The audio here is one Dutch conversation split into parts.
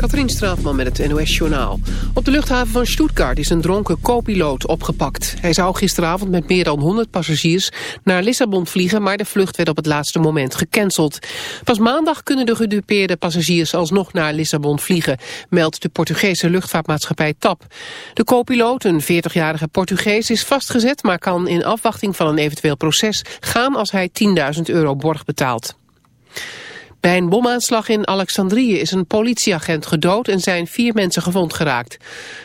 Katrien Straatman met het NOS-journaal. Op de luchthaven van Stuttgart is een dronken co-piloot opgepakt. Hij zou gisteravond met meer dan 100 passagiers naar Lissabon vliegen... maar de vlucht werd op het laatste moment gecanceld. Pas maandag kunnen de gedupeerde passagiers alsnog naar Lissabon vliegen... meldt de Portugese luchtvaartmaatschappij TAP. De co-piloot, een 40-jarige Portugees, is vastgezet... maar kan in afwachting van een eventueel proces gaan als hij 10.000 euro borg betaalt. Bij een bomaanslag in Alexandrië is een politieagent gedood en zijn vier mensen gewond geraakt.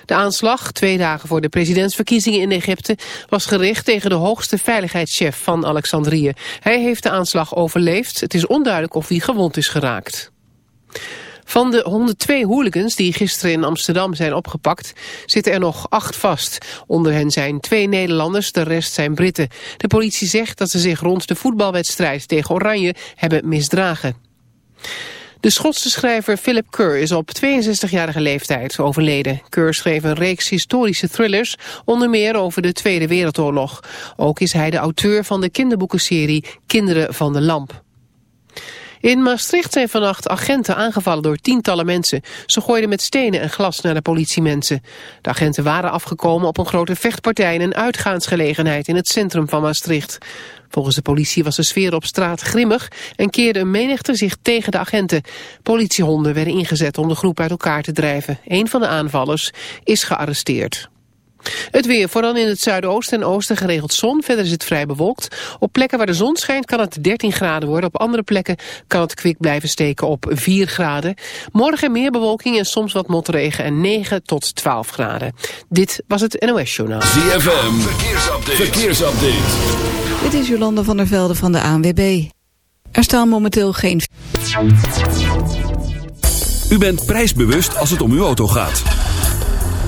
De aanslag, twee dagen voor de presidentsverkiezingen in Egypte, was gericht tegen de hoogste veiligheidschef van Alexandrië. Hij heeft de aanslag overleefd. Het is onduidelijk of hij gewond is geraakt. Van de 102 hooligans die gisteren in Amsterdam zijn opgepakt, zitten er nog acht vast. Onder hen zijn twee Nederlanders, de rest zijn Britten. De politie zegt dat ze zich rond de voetbalwedstrijd tegen Oranje hebben misdragen. De Schotse schrijver Philip Kerr is op 62-jarige leeftijd overleden. Kerr schreef een reeks historische thrillers, onder meer over de Tweede Wereldoorlog. Ook is hij de auteur van de kinderboekenserie Kinderen van de Lamp. In Maastricht zijn vannacht agenten aangevallen door tientallen mensen. Ze gooiden met stenen en glas naar de politiemensen. De agenten waren afgekomen op een grote vechtpartij in een uitgaansgelegenheid in het centrum van Maastricht. Volgens de politie was de sfeer op straat grimmig en keerde een menigte zich tegen de agenten. Politiehonden werden ingezet om de groep uit elkaar te drijven. Een van de aanvallers is gearresteerd. Het weer, vooral in het zuidoosten en oosten geregeld zon. Verder is het vrij bewolkt. Op plekken waar de zon schijnt kan het 13 graden worden. Op andere plekken kan het kwik blijven steken op 4 graden. Morgen meer bewolking en soms wat motregen en 9 tot 12 graden. Dit was het NOS Journaal. ZFM, verkeersupdate. verkeersupdate. Dit is Jolanda van der Velde van de ANWB. Er staan momenteel geen... U bent prijsbewust als het om uw auto gaat.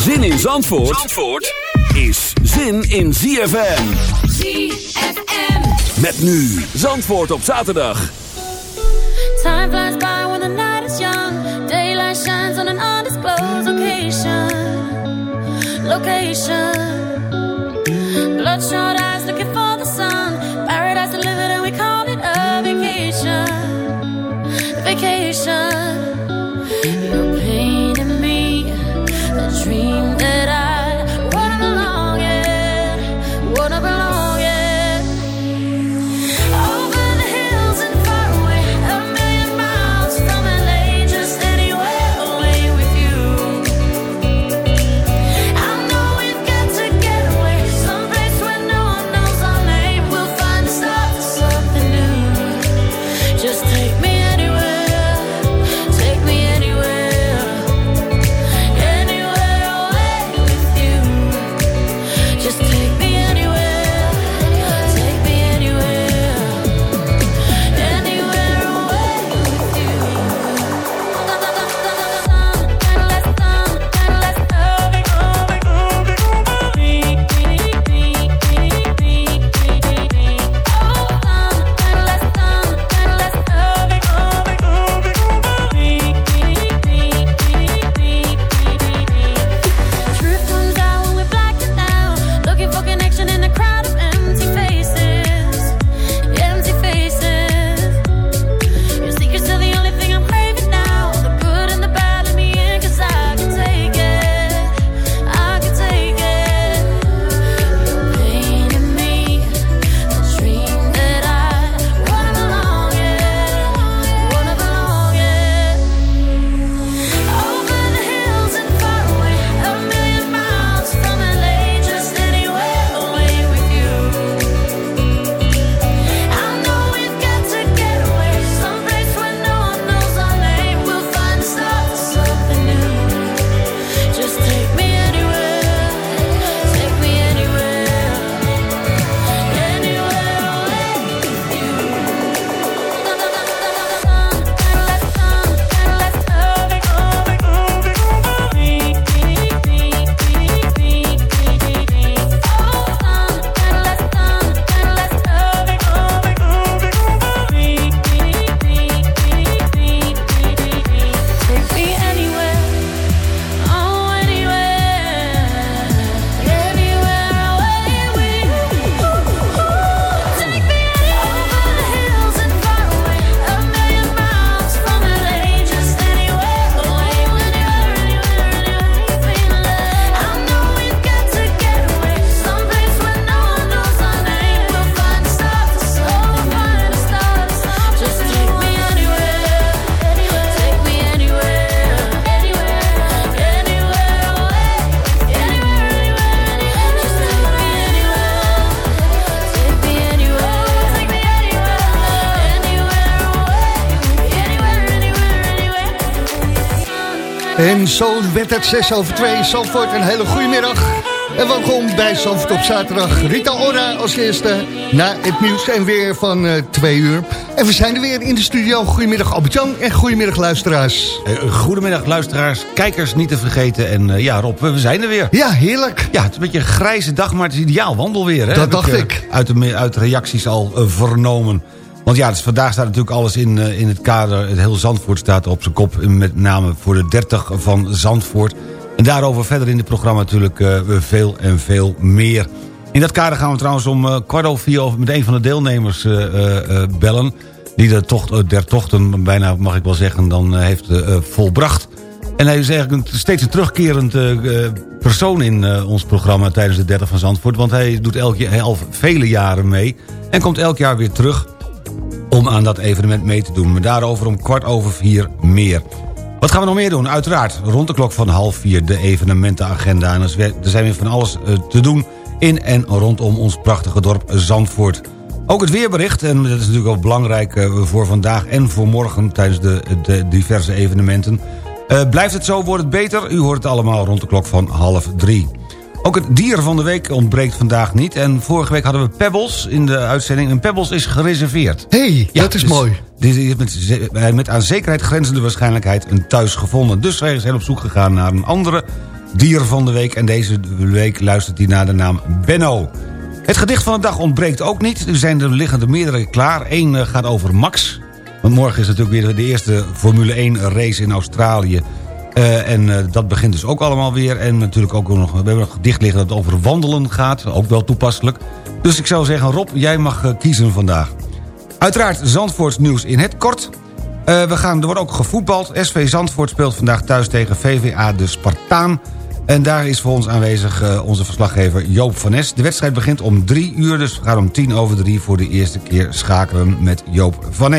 Zin in Zandvoort, Zandvoort is zin in ZFM. ZFM. Met nu Zandvoort op zaterdag. Time flies by when the night is young. Daylight shines on an undisclosed location. Location. Bloodshot eyes werd het 6 over 2. Zandvoort, een hele goede middag. En welkom bij Zandvoort op zaterdag. Rita Ora als eerste na het nieuws en weer van uh, twee uur. En we zijn er weer in de studio. Goedemiddag Albert-Jan en goedemiddag luisteraars. Uh, goedemiddag luisteraars, kijkers niet te vergeten. En uh, ja Rob, we zijn er weer. Ja, heerlijk. Ja, het is een beetje een grijze dag, maar het is ideaal wandelweer. Hè? Dat dacht ik. ik. Uit, de, uit de reacties al vernomen. Want ja, dus vandaag staat natuurlijk alles in, in het kader. Het hele Zandvoort staat op zijn kop. Met name voor de 30 van Zandvoort. En daarover verder in het programma natuurlijk uh, veel en veel meer. In dat kader gaan we trouwens om kwart over vier met een van de deelnemers bellen. Die de der tochten, bijna mag ik wel zeggen, dan heeft volbracht. En hij is eigenlijk een, steeds een terugkerend persoon in ons programma tijdens de 30 van Zandvoort. Want hij doet elk jaar, vele jaren mee. En komt elk jaar weer terug om aan dat evenement mee te doen. Maar daarover om kwart over vier meer. Wat gaan we nog meer doen? Uiteraard rond de klok van half vier de evenementenagenda. En er zijn weer van alles eh, te doen in en rondom ons prachtige dorp Zandvoort. Ook het weerbericht, en dat is natuurlijk wel belangrijk eh, voor vandaag en voor morgen... tijdens de, diverse evenementen. Uh, blijft het zo, wordt het beter? U hoort het allemaal rond de klok van half drie. Ook het dier van de week ontbreekt vandaag niet. En vorige week hadden we Pebbles in de uitzending. En Pebbles is gereserveerd. hey, ja, dat is dus mooi. Die heeft met, met aan zekerheid grenzende waarschijnlijkheid een thuis gevonden. Dus wij zijn op zoek gegaan naar een andere dier van de week. En deze week luistert hij naar de naam Benno. Het gedicht van de dag ontbreekt ook niet. Er zijn er liggen er meerdere klaar. Eén eh, gaat over Max. Want morgen is natuurlijk weer de eerste Formule 1 race in Australië. Uh, en uh, dat begint dus ook allemaal weer. En natuurlijk ook nog, we hebben nog gedicht liggen dat over wandelen gaat. Ook wel toepasselijk. Dus ik zou zeggen, Rob, jij mag uh, kiezen vandaag. Uiteraard Zandvoorts nieuws in het kort. we gaan, er wordt ook gevoetbald. SV Zandvoort speelt vandaag thuis tegen VVA de Spartaan. En daar is voor ons aanwezig onze verslaggever Joop van. De wedstrijd begint om drie uur, dus we gaan om tien over drie... voor de eerste keer schakelen met Joop van.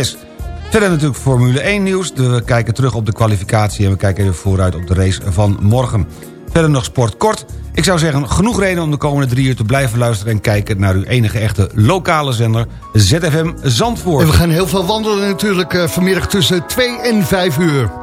Verder natuurlijk Formule 1 nieuws. We kijken terug op de kwalificatie en we kijken even vooruit op de race van morgen. Verder nog sport kort. Ik zou zeggen, genoeg reden om de komende drie uur te blijven luisteren... en kijken naar uw enige echte lokale zender, ZFM Zandvoort. We gaan heel veel wandelen natuurlijk uh, vanmiddag tussen 2 en 5 uur.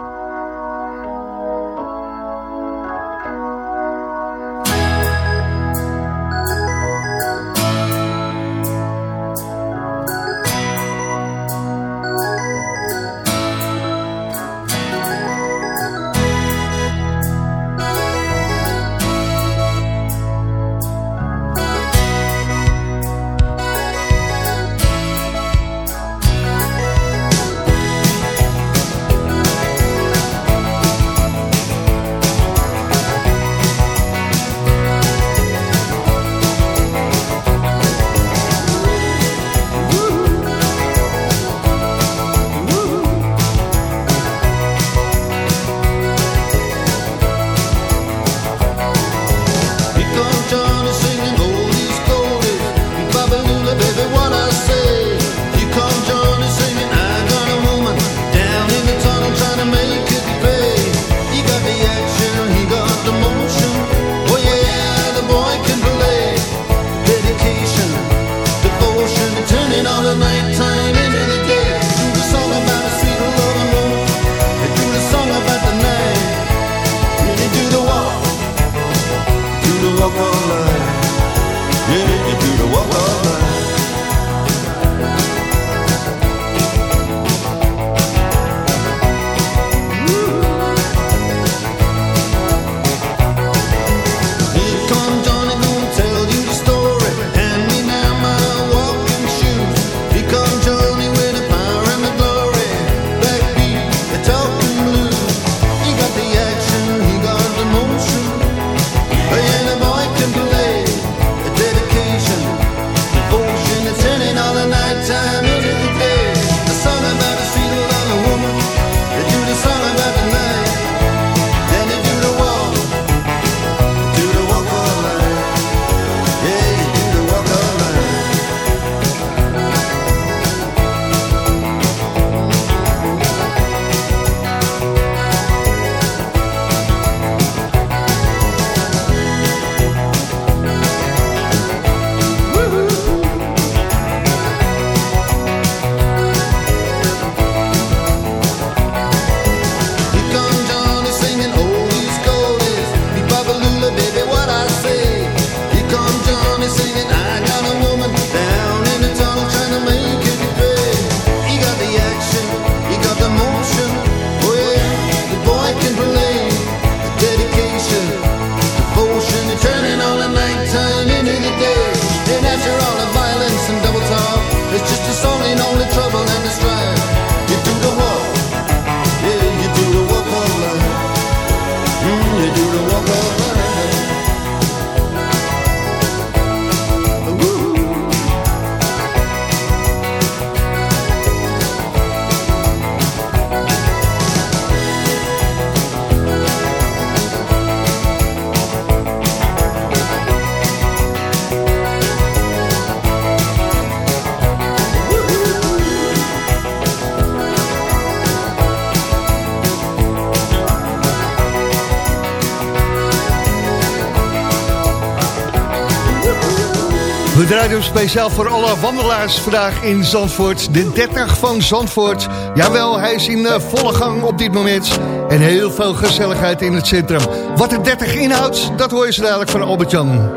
Speciaal voor alle wandelaars vandaag in Zandvoort. De 30 van Zandvoort. Jawel, hij is in eh, volle gang op dit moment. En heel veel gezelligheid in het centrum. Wat de 30 inhoudt, dat hoor je zo dadelijk van Albert-Jan.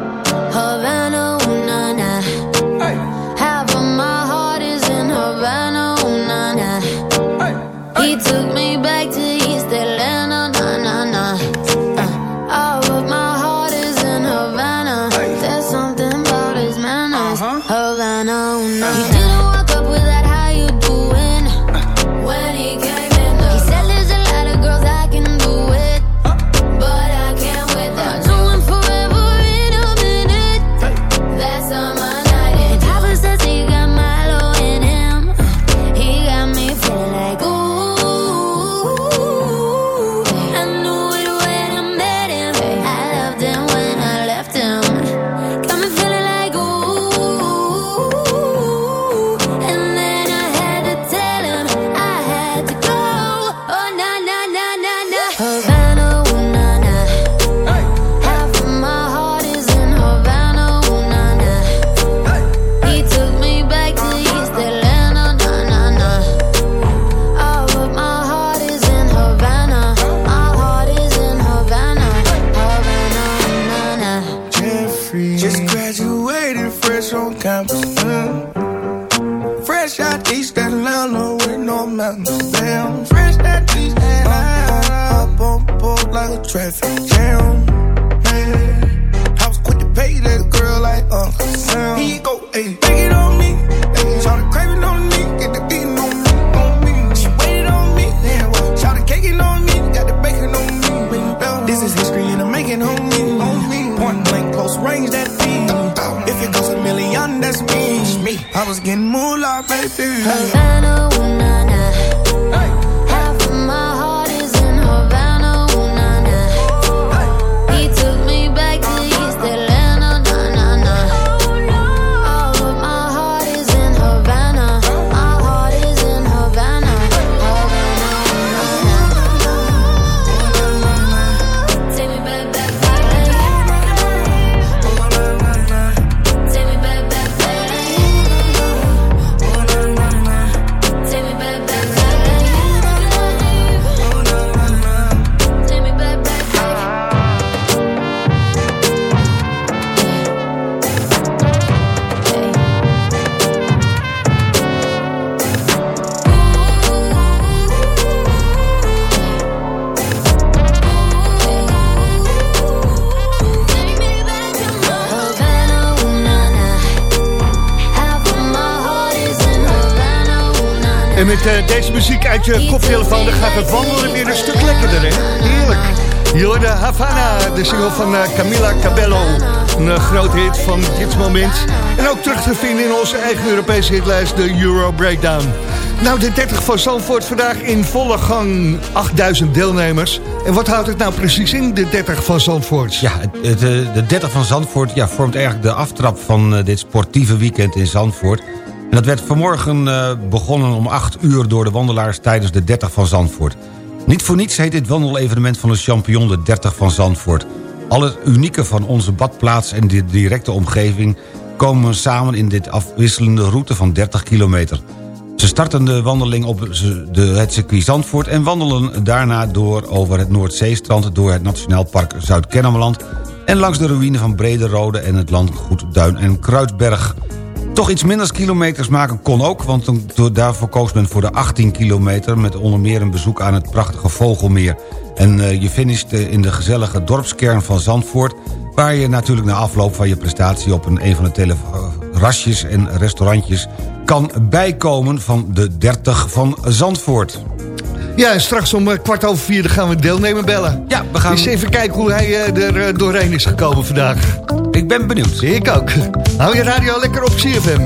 Deze muziek uit je koptelefoon, dan gaat het wandelen weer een stuk lekkerder? Heerlijk. Jorde Havana, de single van eh, Camila Cabello. Een eh, groot hit van dit moment. En ook terug te vinden in onze eigen Europese hitlijst, de Euro Breakdown. Nou, de 30 van Zandvoort vandaag in volle gang. 8000 deelnemers. En wat houdt het nou precies in, de 30 van Zandvoort? Ja, eh, de 30 van Zandvoort ja, vormt eigenlijk de aftrap van eh, dit sportieve weekend in Zandvoort. En dat werd vanmorgen eh, begonnen om 8 uur door de wandelaars tijdens de 30 van Zandvoort. Niet voor niets heet dit wandelevenement van de Champion de 30 van Zandvoort. Al het unieke van onze badplaats en de directe omgeving... komen samen in dit afwisselende route van 30 kilometer. Ze starten de wandeling op het circuit Zandvoort... en wandelen daarna door over het Noordzeestrand... door het Nationaal Park Zuid-Kennemerland... en langs de ruïne van Brederode en het landgoed Duin en Kruidberg. Toch iets minder kilometers maken kon ook... want daarvoor koos men voor de 18 kilometer... met onder meer een bezoek aan het prachtige Vogelmeer. En eh, je finisht eh, in de gezellige dorpskern van Zandvoort... waar je natuurlijk na afloop van je prestatie... op een, een van de terrasjes en restaurantjes kan bijkomen van de 30 van Zandvoort. Ja, en straks om eh, kwart over vier gaan we deelnemer bellen. Ja, we gaan... Eens even kijken hoe hij eh, er eh, doorheen is gekomen vandaag. Ik ben benieuwd. Ik ook. Hou je radio lekker op CFM.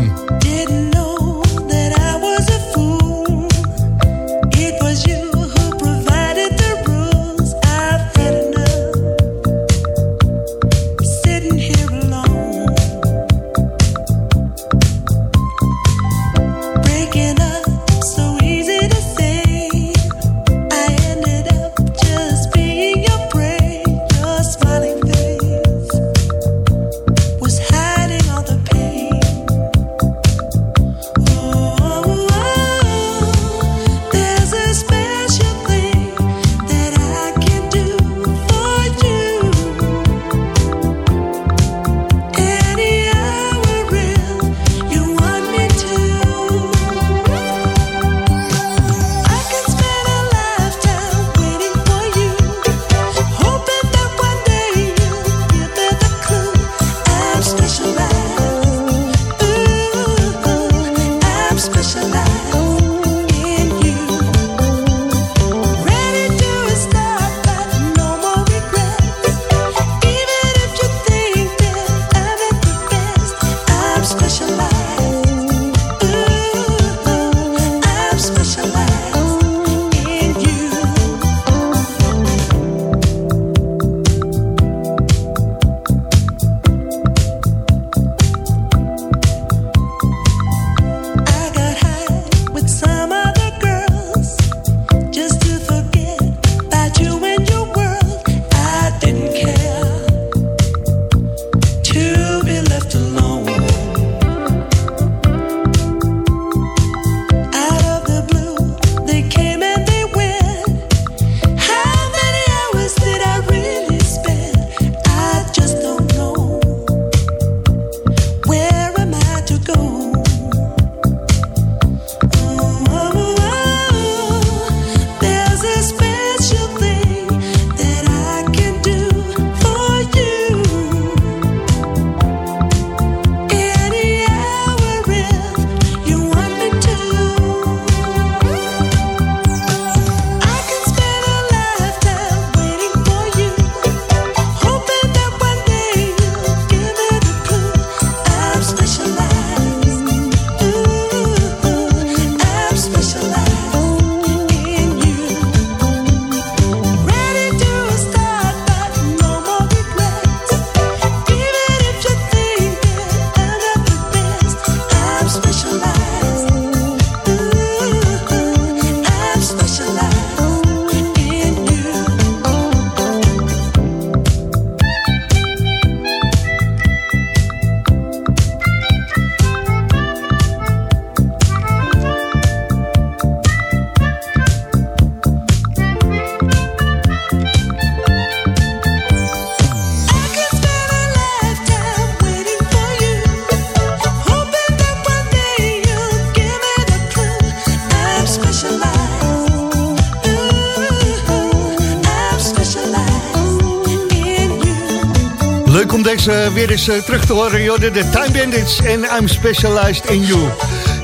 Deze weer eens eh, terug te horen. Jorden, de Time Bandits en I'm Specialized in You.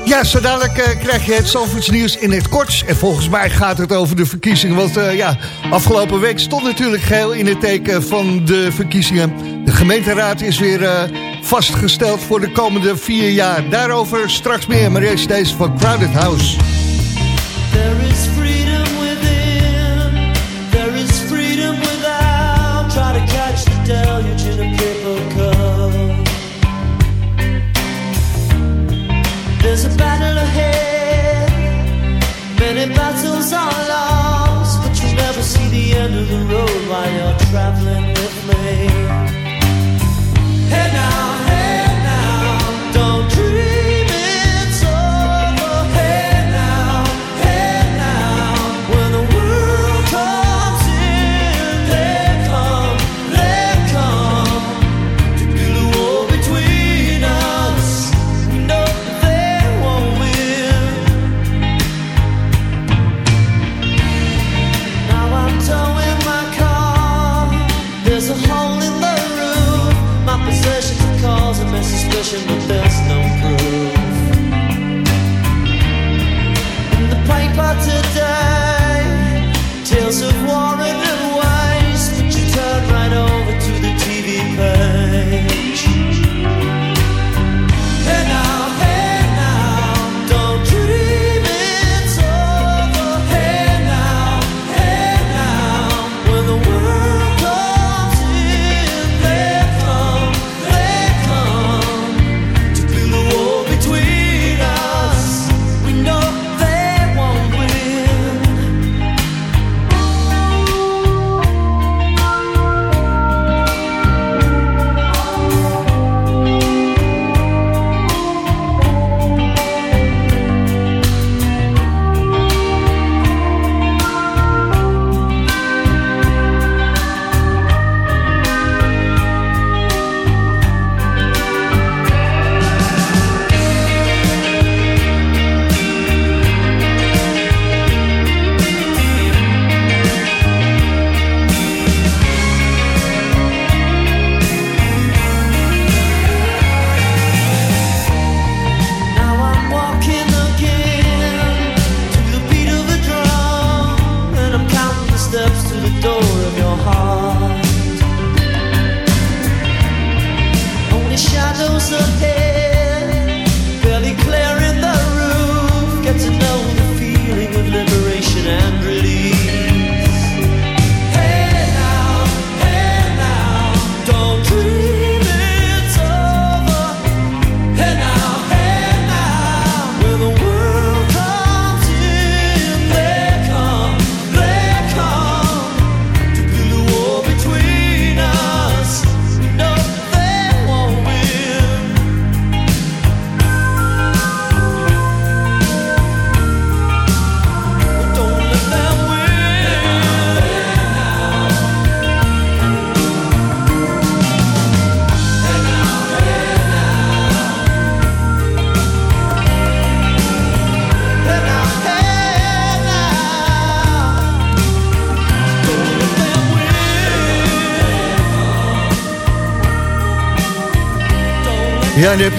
Ja, zo dadelijk eh, krijg je het Zandvoorts nieuws in het kort. En volgens mij gaat het over de verkiezingen. Want eh, ja, afgelopen week stond natuurlijk geheel in het teken van de verkiezingen. De gemeenteraad is weer eh, vastgesteld voor de komende vier jaar. Daarover straks meer, maar eerst deze van Crowded House. There's a battle ahead, many battles are lost, but you never see the end of the road while you're traveling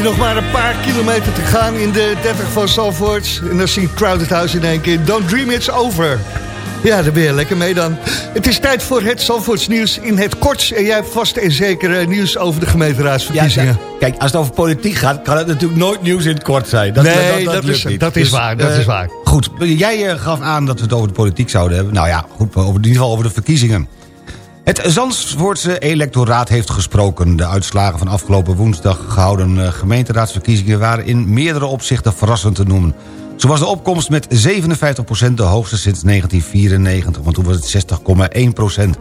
nog maar een paar kilometer te gaan in de 30 van Zalvoort. En dan zingt Crowded House in één keer. Don't dream it's over. Ja, daar ben je lekker mee dan. Het is tijd voor het Zalvoorts nieuws in het kort. En jij hebt vast en zeker eh, nieuws over de gemeenteraadsverkiezingen. Ja, kijk, als het over politiek gaat, kan het natuurlijk nooit nieuws in het kort zijn. Dat, Nee, dat is- niet. dat is waar, dat eh, is waar. Goed, jij eh, gaf aan dat we het over de politiek zouden hebben. Nou ja, goed, over, in ieder geval over de verkiezingen. Het Zandvoortse electoraat heeft gesproken. De uitslagen van afgelopen woensdag gehouden eh, gemeenteraadsverkiezingen... waren in meerdere opzichten verrassend te noemen. Zo was de opkomst met 57% de hoogste sinds 1994... want toen was het 60,1%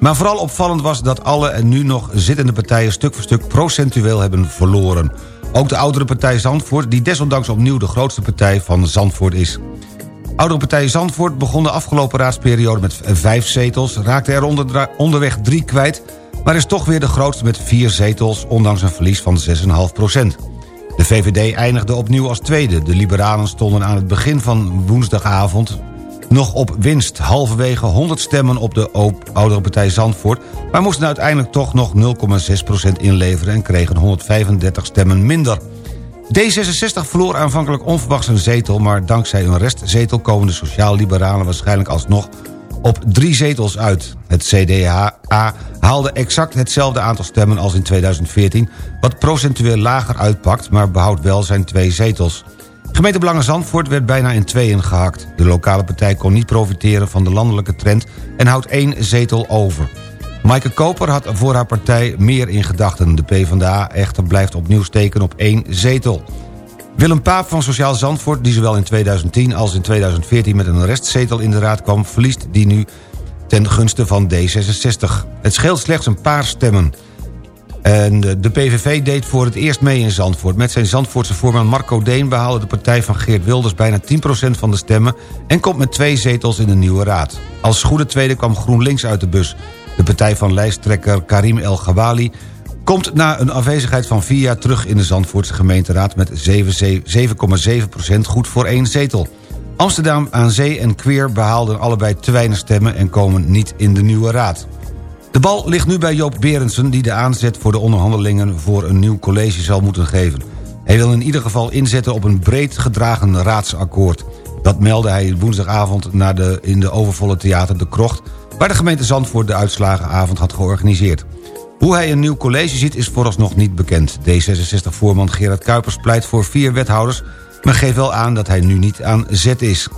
Maar vooral opvallend was dat alle en nu nog zittende partijen... stuk voor stuk procentueel hebben verloren. Ook de oudere partij Zandvoort... die desondanks opnieuw de grootste partij van Zandvoort is. Oudere partij Zandvoort begon de afgelopen raadsperiode met vijf zetels... raakte er onder, onderweg drie kwijt... maar is toch weer de grootste met vier zetels... ondanks een verlies van 6,5 procent. De VVD eindigde opnieuw als tweede. De liberalen stonden aan het begin van woensdagavond... nog op winst. Halverwege 100 stemmen op de oudere partij Zandvoort... maar moesten uiteindelijk toch nog 0,6% inleveren... en kregen 135 stemmen minder. D66 verloor aanvankelijk onverwachts een zetel... maar dankzij een restzetel komen de sociaal-liberalen waarschijnlijk alsnog op drie zetels uit. Het CDA haalde exact hetzelfde aantal stemmen als in 2014... wat procentueel lager uitpakt, maar behoudt wel zijn twee zetels. Gemeente Belangen Zandvoort werd bijna in tweeën gehakt. De lokale partij kon niet profiteren van de landelijke trend... en houdt één zetel over. Maaike Koper had voor haar partij meer in gedachten. De PvdA echter blijft opnieuw steken op één zetel. Willem Paap van Sociaal Zandvoort, die zowel in 2010 als in 2014 met een restzetel in de raad kwam, verliest die nu ten gunste van D66. Het scheelt slechts een paar stemmen. En de PVV deed voor het eerst mee in Zandvoort. Met zijn Zandvoortse voorman Marco Deen behaalde de partij van Geert Wilders bijna 10% van de stemmen... en komt met twee zetels in de nieuwe raad. Als goede tweede kwam GroenLinks uit de bus. De partij van lijsttrekker Karim El Gawali komt na een afwezigheid van vier jaar terug in de Zandvoortse gemeenteraad... met 7,7% goed voor één zetel. Amsterdam aan Zee en Queer behaalden allebei te weinig stemmen... en komen niet in de nieuwe raad. De bal ligt nu bij Joop Berendsen... die de aanzet voor de onderhandelingen voor een nieuw college zal moeten geven. Hij wil in ieder geval inzetten op een breed gedragen raadsakkoord. Dat meldde hij woensdagavond naar de, in de overvolle theater De Krocht... waar de gemeente Zandvoort de uitslagenavond had georganiseerd. Hoe hij een nieuw college ziet is vooralsnog niet bekend. D66-voorman Gerard Kuipers pleit voor vier wethouders... maar geeft wel aan dat hij nu niet aan zet is.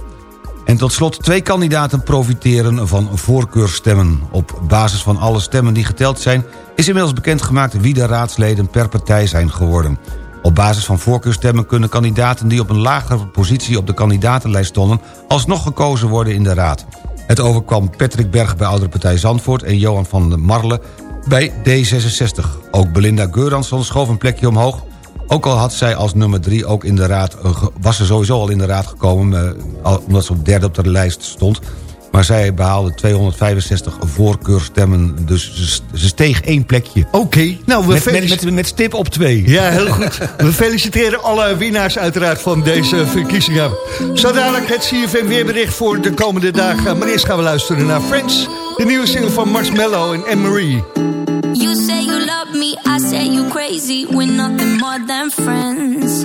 En tot slot, twee kandidaten profiteren van voorkeurstemmen. Op basis van alle stemmen die geteld zijn... is inmiddels bekendgemaakt wie de raadsleden per partij zijn geworden. Op basis van voorkeurstemmen kunnen kandidaten... die op een lagere positie op de kandidatenlijst stonden... alsnog gekozen worden in de raad. Het overkwam Patrick Berg bij Oudere Partij Zandvoort... en Johan van der Marle bij D66. Ook Belinda Geuransson schoof een plekje omhoog... Ook al had zij als nummer drie ook in de raad... was ze sowieso al in de raad gekomen... eh, omdat ze op derde op de lijst stond. Maar zij behaalde 265 voorkeurstemmen. Dus ze, steeg één plekje. Oké, nou we Met, met, met stip op twee. Ja, heel goed. We feliciteren alle winnaars uiteraard van deze verkiezingen. Zo dadelijk het CFM weerbericht voor de komende dagen. Maar eerst gaan we luisteren naar Friends. De nieuwe single van Marshmello en Anne-Marie. You say you love me, I say you crazy. We're nothing more than friends.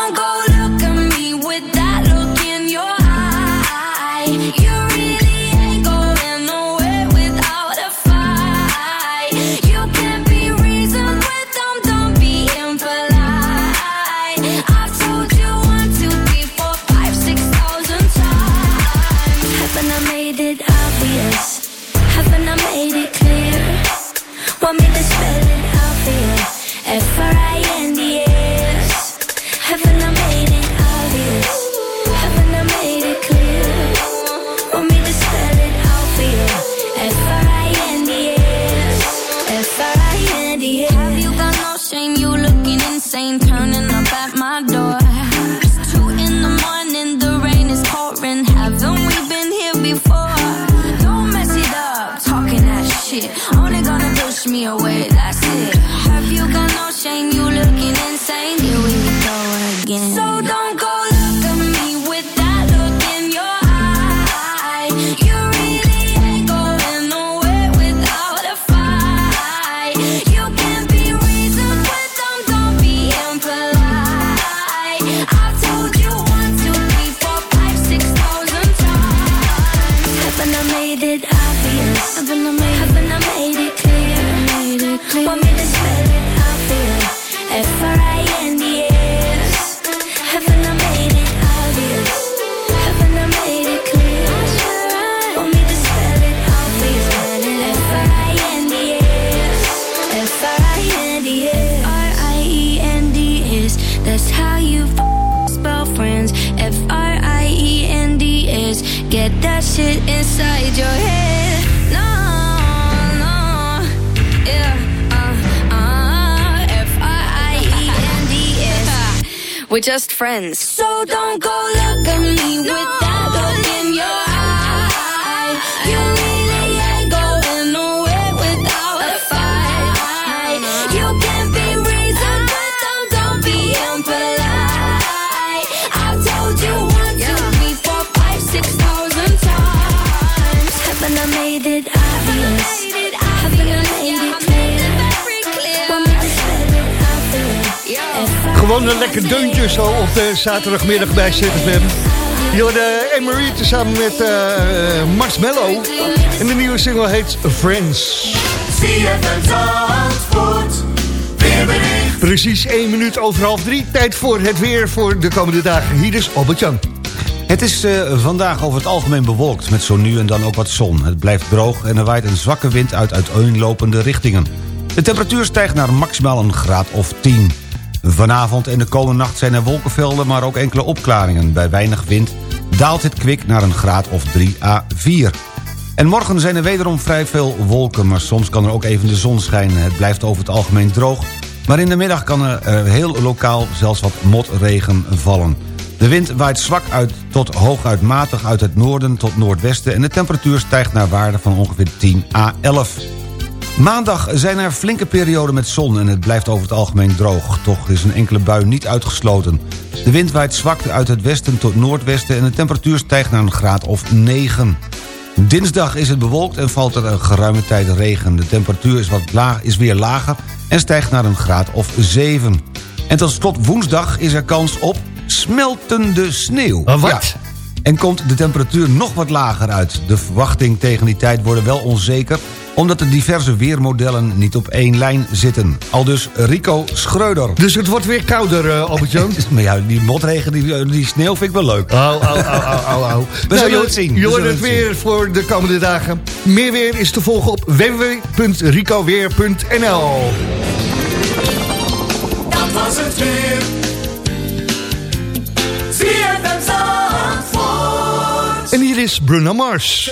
shit inside your head. No, no, yeah, uh, uh, F-R-I-E-N-D-S. We're just friends. So don't go Gewoon een lekker deuntje zo op de zaterdagmiddag bij ZFM. Jorde Emery samen met uh, Marshmallow. En de nieuwe single heet Friends. Precies 1 minuut over half 3. Tijd voor het weer voor de komende dagen. Hier is Albert-Jan. Het is uh, vandaag over het algemeen bewolkt, met zo nu en dan ook wat zon. Het blijft droog en er waait een zwakke wind uit uiteenlopende richtingen. De temperatuur stijgt naar maximaal een graad of 10. Vanavond en de komende nacht zijn er wolkenvelden, maar ook enkele opklaringen. Bij weinig wind daalt het kwik naar een graad of 3 à 4. En morgen zijn er wederom vrij veel wolken, maar soms kan er ook even de zon schijnen. Het blijft over het algemeen droog, maar in de middag kan er heel lokaal zelfs wat motregen vallen. De wind waait zwak uit tot hooguit matig uit het noorden tot noordwesten... en de temperatuur stijgt naar waarde van ongeveer 10 à 11. Maandag zijn er flinke perioden met zon en het blijft over het algemeen droog. Toch is een enkele bui niet uitgesloten. De wind waait zwak uit het westen tot noordwesten... en de temperatuur stijgt naar een graad of 9. Dinsdag is het bewolkt en valt er een geruime tijd regen. De temperatuur is, wat laag, is weer lager en stijgt naar een graad of 7. En tot slot woensdag is er kans op smeltende sneeuw. wat? Ja. En komt de temperatuur nog wat lager uit. De verwachting tegen die tijd worden wel onzeker... omdat de diverse weermodellen niet op één lijn zitten. Al dus Rico Schreuder. Dus het wordt weer kouder, uh, Albert-Jan? maar ja, die motregen, die, die sneeuw vind ik wel leuk. Oh, oh, oh, oh, oh, oh. We zullen het zien. Je hoort het weer voor de komende dagen. Meer weer is te volgen op www.ricoweer.nl Dat was het weer. En hier is Bruno Mars.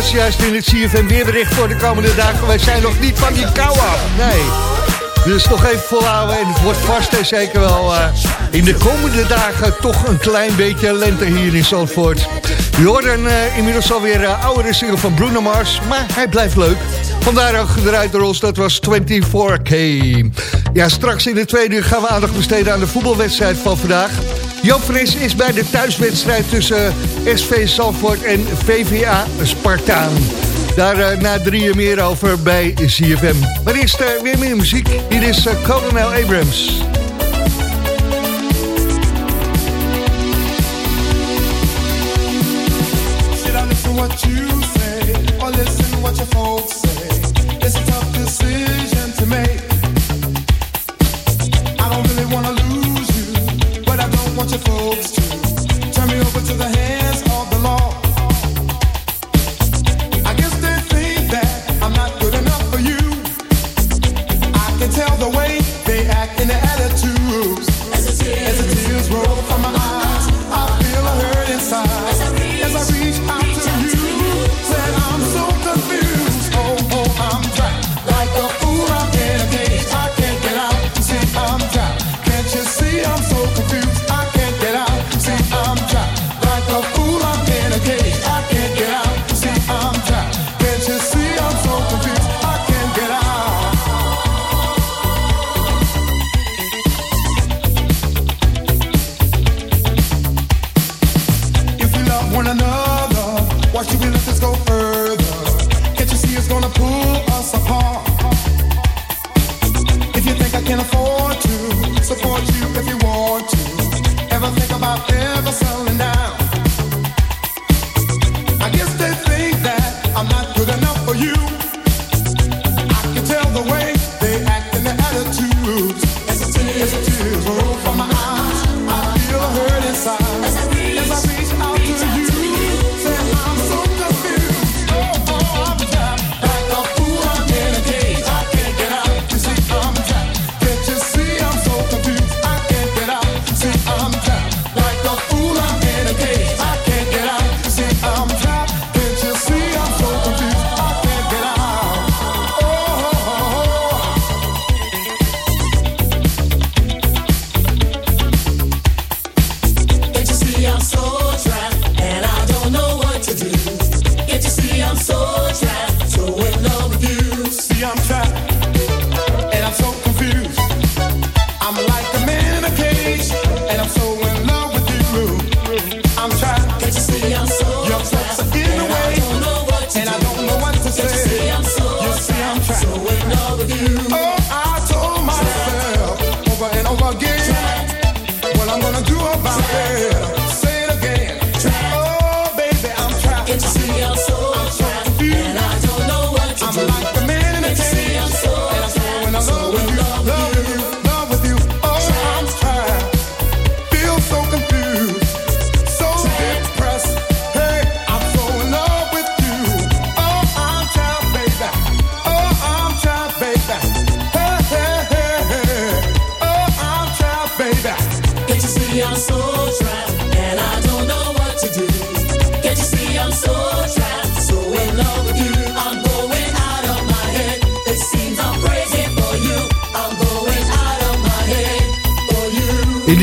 Hoorde ze juist in het CFM weerbericht voor de komende dagen. Wij zijn nog niet van die kou af. Nee. Dus nog even volhouden en het wordt vast en zeker wel uh, in de komende dagen toch een klein beetje lente hier in Zandvoort. Een uh, inmiddels alweer uh, oudere single van Bruno Mars, maar hij blijft leuk. Vandaar ook gedraaid door ons, dat was 24K. Ja, straks in de tweede uur gaan we aandacht besteden aan de voetbalwedstrijd van vandaag. Joop Fris is bij de thuiswedstrijd tussen SV Zandvoort en VVA Spartaan. Daar uh, na drieën meer over bij CFM. Maar eerst uh, weer meer muziek. Hier is Colonel Abrams. You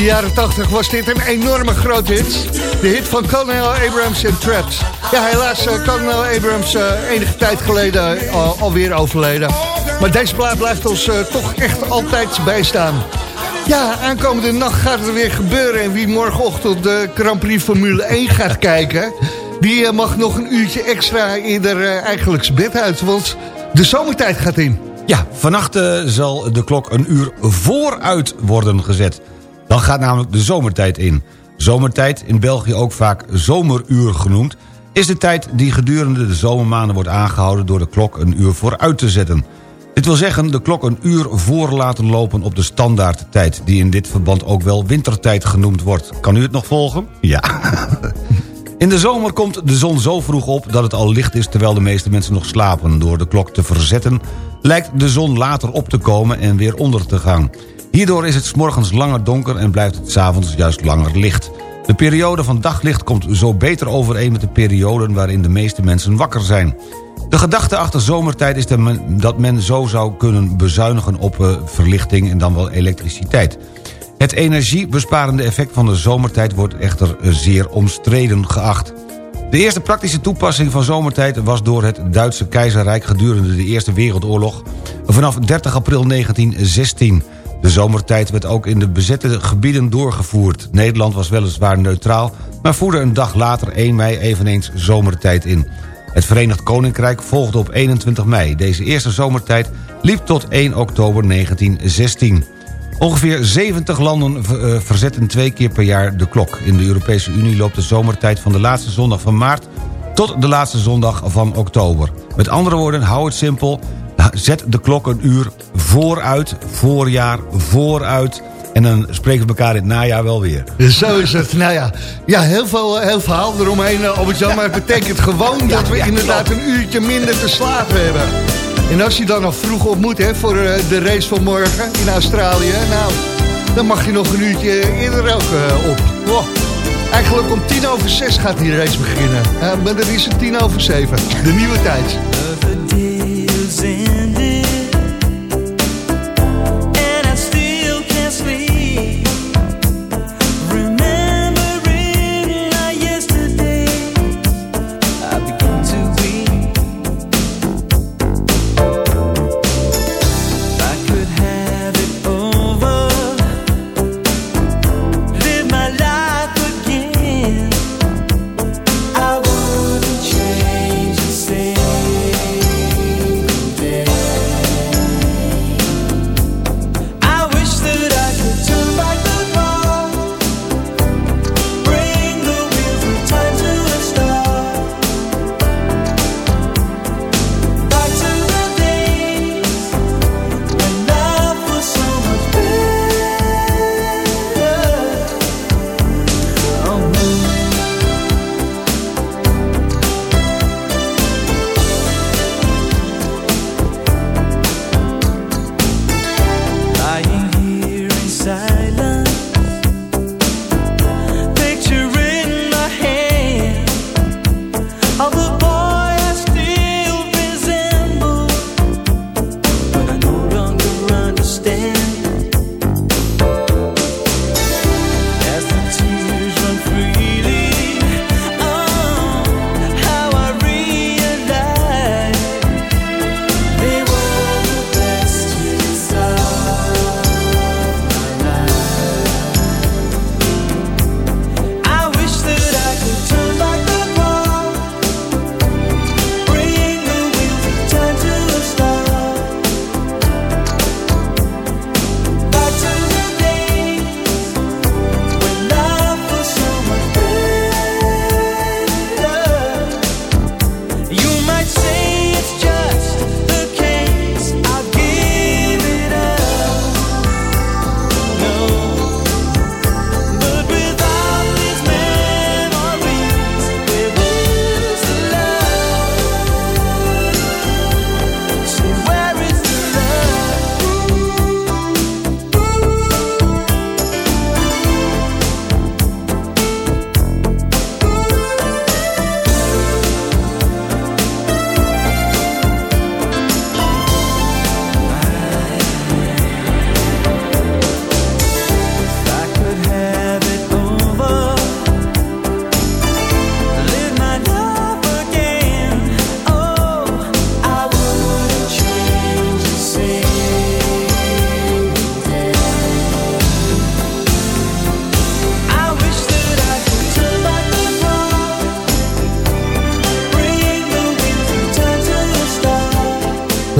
jaren 80 was dit een enorme groot hit. De hit van Colonel Abrams en Trapped. Ja, helaas, uh, Colonel Abrams uh, enige tijd geleden uh, alweer overleden. Maar deze plaat blijft ons toch echt altijd bijstaan. Ja, aankomende nacht gaat het weer gebeuren. En wie morgenochtend de Grand Prix Formule 1 gaat kijken... die mag nog een uurtje extra eerder eigenlijk zijn bed uit. Want de zomertijd gaat in. Ja, vannacht zal de klok een uur vooruit worden gezet. Dan gaat namelijk de zomertijd in. Zomertijd, in België ook vaak zomeruur genoemd... is de tijd die gedurende de zomermaanden wordt aangehouden... door de klok een uur vooruit te zetten. Dit wil zeggen de klok een uur voor laten lopen op de standaardtijd... die in dit verband ook wel wintertijd genoemd wordt. Kan u het nog volgen? Ja. In de zomer komt de zon zo vroeg op dat het al licht is... terwijl de meeste mensen nog slapen. Door de klok te verzetten lijkt de zon later op te komen en weer onder te gaan. Hierdoor is het 's morgens langer donker en blijft het 's avonds juist langer licht. De periode van daglicht komt zo beter overeen met de perioden waarin de meeste mensen wakker zijn. De gedachte achter zomertijd is dat men, zo zou kunnen bezuinigen op eh, verlichting en dan wel elektriciteit. Het energiebesparende effect van de zomertijd wordt echter eh, zeer omstreden geacht. De eerste praktische toepassing van zomertijd was door het Duitse keizerrijk gedurende de Eerste Wereldoorlog vanaf 30 april 1916. De zomertijd werd ook in de bezette gebieden doorgevoerd. Nederland was weliswaar neutraal, maar voerde een dag later 1 mei eveneens zomertijd in. Het Verenigd Koninkrijk volgde op 21 mei. Deze eerste zomertijd liep tot 1 oktober 1916. Ongeveer 70 landen eh, verzetten twee keer per jaar de klok. In de Europese Unie loopt de zomertijd van de laatste zondag van maart... tot de laatste zondag van oktober. Met andere woorden, hou het simpel. Zet de klok een uur vooruit, voorjaar, vooruit... En dan spreken we elkaar in het najaar wel weer. Zo is het. Nou ja, ja heel veel heel verhaal eromheen, eh, Albert-Jan. Maar het betekent gewoon dat we inderdaad een uurtje minder te slapen hebben. En als je dan nog vroeg op moet hè, voor eh, de race van morgen in Australië... nou, dan mag je nog een uurtje eerder ook eh, op. Eigenlijk om tien over zes gaat die race beginnen. Uh, maar dan is het tien over zeven. De nieuwe tijd.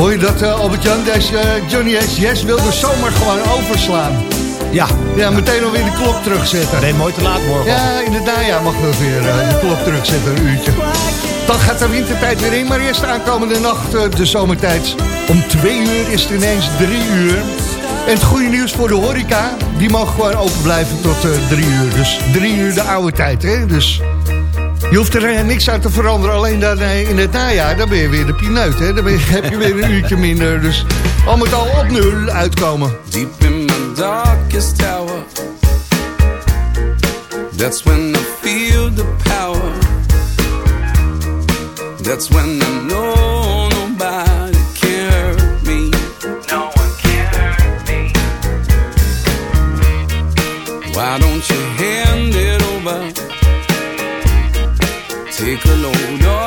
Hoor je dat, eh, Albert-Jan? Eh, Johnny S. Yes wil de zomer gewoon overslaan. Ja. Ja, meteen alweer de klok terugzetten. Nee, mooi te laat morgen. Ja, in het najaar mag we weer eh, de klok terugzetten, een uurtje. Dan gaat de wintertijd weer in, maar eerst de aankomende nacht de zomertijd. Om twee uur is het ineens drie uur. En het goede nieuws voor de horeca, die mag gewoon open blijven tot drie uur. Dus drie uur de oude tijd, hè. Dus je hoeft er eh, niks aan te veranderen. Alleen dan eh, in het najaar, dan ben je weer de pineut, hè. Dan ben je- heb je weer een uurtje minder. Dus al met al op nul uitkomen. Deep in my darkest hour, That's when I feel the power. That's when I know nobody can hurt me. No one can hurt me. Why don't you Take a load off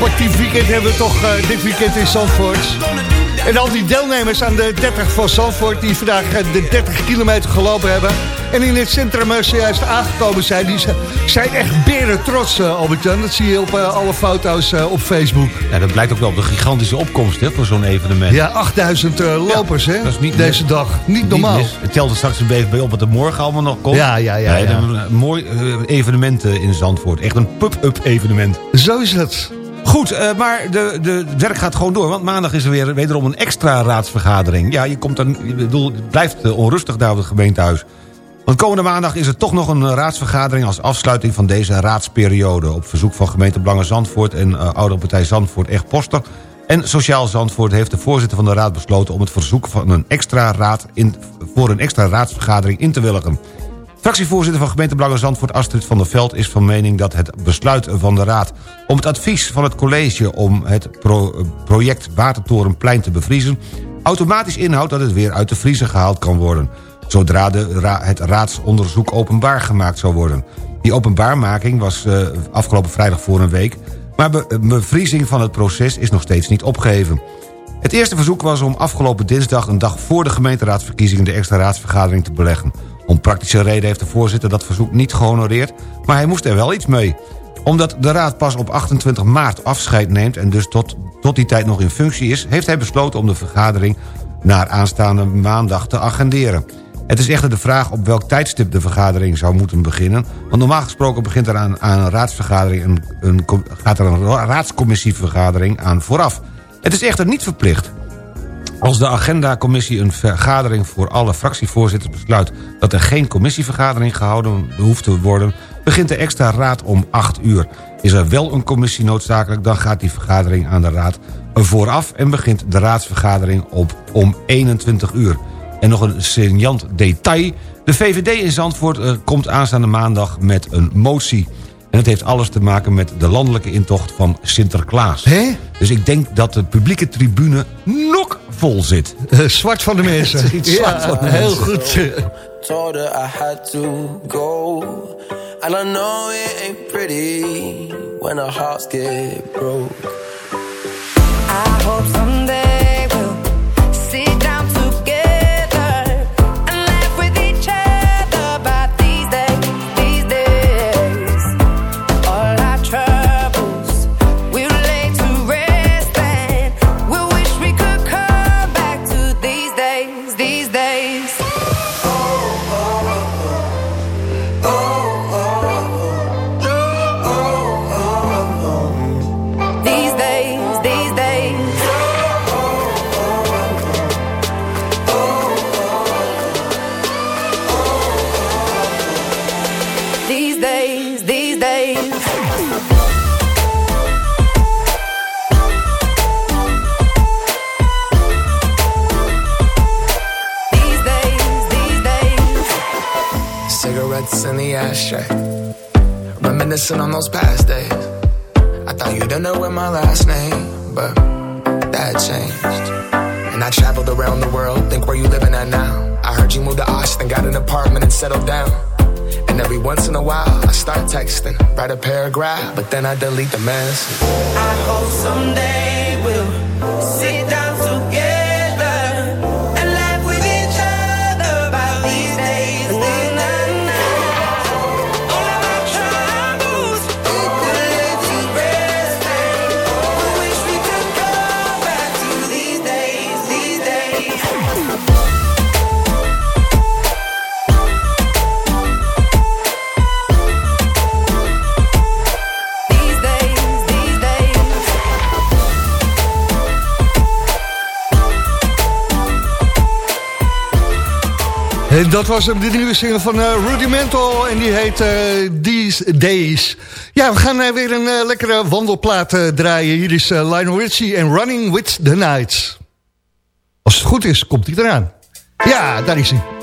Sportief weekend hebben we toch eh, dit weekend in Zandvoort. En al die deelnemers aan de 30 van Zandvoort... die vandaag eh, de 30 kilometer gelopen hebben... en in het centrum eh, zojuist aangekomen zijn... die zijn echt beren trots, Albert-Jan. Dat zie je op alle foto's op Facebook. Ja, dat blijkt ook wel op de gigantische opkomst hè, voor zo'n evenement. Ja, 8000 eh, lopers hè, dat is niet deze mis. dag. Niet normaal. Het telde straks een beetje bij op wat er morgen allemaal nog komt. Ja, ja, ja, ja. Een, mooi evenement in Zandvoort. Echt een pub-up evenement. Zo is het. Goed, eh, maar de, de, het werk gaat gewoon door. Want maandag is er weer wederom een extra raadsvergadering. Ja, je komt dan, ik bedoel, het blijft eh, onrustig daar op het gemeentehuis. Want komende maandag is er toch nog een eh, raadsvergadering... als afsluiting van deze raadsperiode. Op verzoek van gemeente Belangen Zandvoort en uh, oudere partij Zandvoort Echt Poster... en Sociaal Zandvoort heeft de voorzitter van de raad besloten... om het verzoek van een extra raad in, voor een extra raadsvergadering in te willigen. Fractievoorzitter van gemeente Belangen Zandvoort Astrid van der Veld is van mening dat het besluit van de Raad om het advies van het college om het pro- project Watertorenplein te bevriezen automatisch inhoudt dat het weer uit de vriezer gehaald kan worden zodra de het raadsonderzoek openbaar gemaakt zou worden. Die openbaarmaking was eh, afgelopen vrijdag voor een week... maar be- bevriezing van het proces is nog steeds niet opgeheven. Het eerste verzoek was om afgelopen dinsdag... een dag voor de gemeenteraadsverkiezingen... de extra raadsvergadering te beleggen. Om praktische reden heeft de voorzitter dat verzoek niet gehonoreerd... maar hij moest er wel iets mee. Omdat de raad pas op 28 maart afscheid neemt... en dus tot, tot die tijd nog in functie is... heeft hij besloten om de vergadering naar aanstaande maandag te agenderen. Het is echter de vraag op welk tijdstip de vergadering zou moeten beginnen... want normaal gesproken begint er aan, aan een raadsvergadering een, een, gaat er een raadscommissievergadering aan vooraf. Het is echter niet verplicht. Als de agendacommissie een vergadering voor alle fractievoorzitters besluit... dat er geen commissievergadering gehouden hoeft te worden... begint de extra raad om 8 uur. Is er wel een commissie noodzakelijk... dan gaat die vergadering aan de raad vooraf... en begint de raadsvergadering op om 21 uur. En nog een signant detail. De VVD in Zandvoort uh, komt aanstaande maandag met een motie. En het heeft alles te maken met de landelijke intocht van Sinterklaas. Hè? Dus ik denk dat de publieke tribune nog vol zit. Uh, zwart van de mensen. Iets zwart van de heel goed. Told her I had to go. And I know it ain't pretty when our hearts get broke. I hope someday days, these days. Cigarettes in the ashtray. Reminiscing on those past days. I thought you didn't know where my last name, but that changed. And I traveled around the world, think where you living at now. I heard you moved to Austin, got an apartment and settled down. And every once in a while, I start texting, write a paragraph, but then I delete the message. I hope someday En dat was de nieuwe single van uh, Rudimental. En die heet eh, These Days. Ja, we gaan eh, weer een eh, lekkere wandelplaat eh, draaien. Hier is eh, Lionel Richie en Running With The Nights. Als het goed is, komt hij eraan. Ja, daar is hij.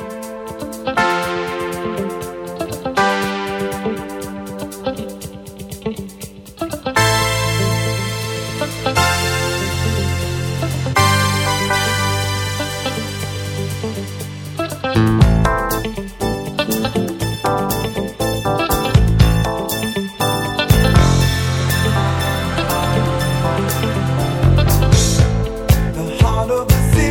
The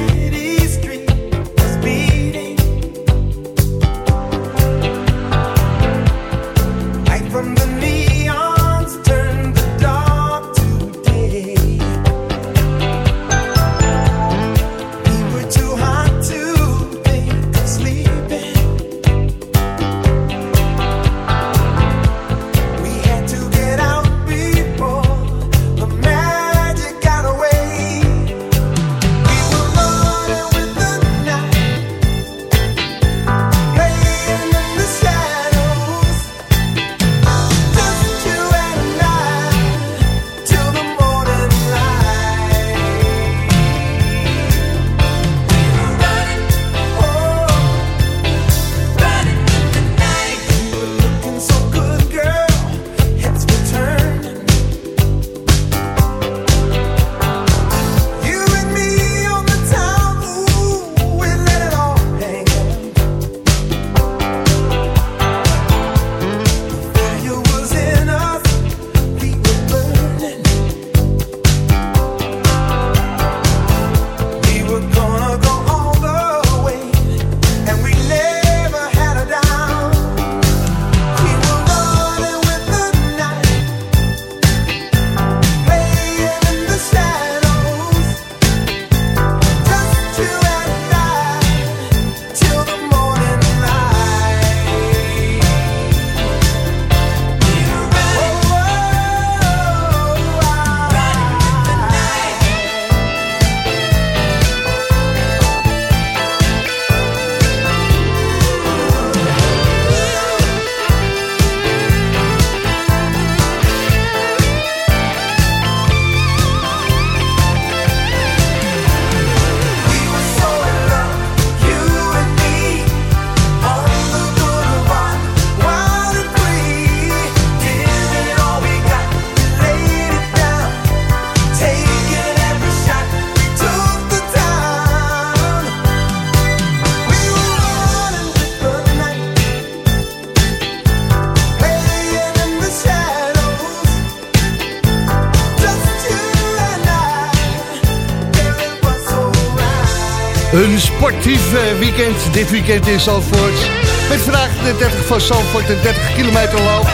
eh, weekend, dit weekend in Zandvoort. Met vandaag de 30 van Zandvoort, de 30 kilometer loop.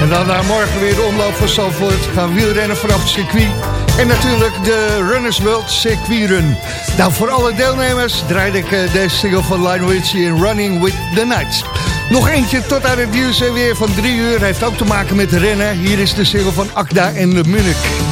En dan naar morgen weer de omloop van Zandvoort. Gaan wielrennen vanaf het circuit. En natuurlijk de Runners World Circuit Run. Nou, voor alle deelnemers draaide ik eh, deze single van Lionel Richie in Running with the Nights. Nog eentje tot aan het nieuws en weer van drie uur. Heeft ook te maken met rennen. Hier is de single van Akda en de Munich.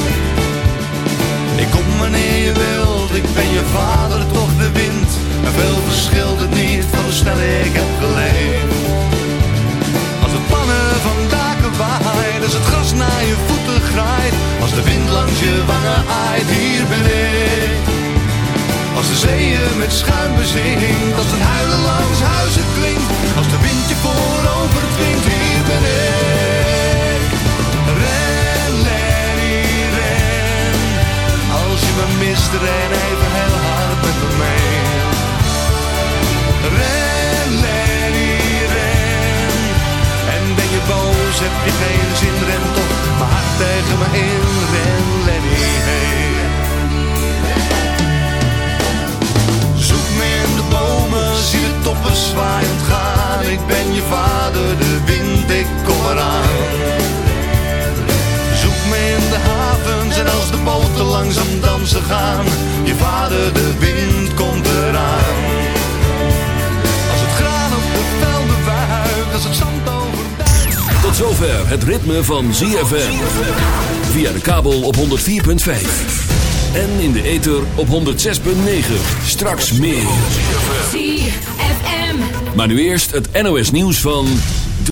Ik kom wanneer je wilt, ik ben je vader toch de wind. En veel verschilt het niet van hoe snel ik heb geleefd. Als het pannen van daken waait, als het gras naar je voeten graait. Als de wind langs je wangen aait, hier ben ik. Als de zeeën met schuim bezinkt, als het huilen langs huizen klinkt, als de wind je voorover dwingt, hier ben ik. Me mist, ren even heel hard met me mee. Ren, Lenny, ren. En ben je boos, heb je geen zin, ren toch mijn hart tegen me in. Ren, Lenny, hey. Zoek me in de bomen, zie de toppen zwaaiend gaan. Ik ben je vader, de wind, ik kom eraan. In de havens en als de boten langzaam dansen gaan. Je vader, de wind, komt eraan. Als het graan op de velden wuift, als het zand over... Tot zover het ritme van ZFM. Via de kabel op 104.5. En in de ether op 106.9. Straks meer. ZFM. Maar nu eerst het NOS nieuws van...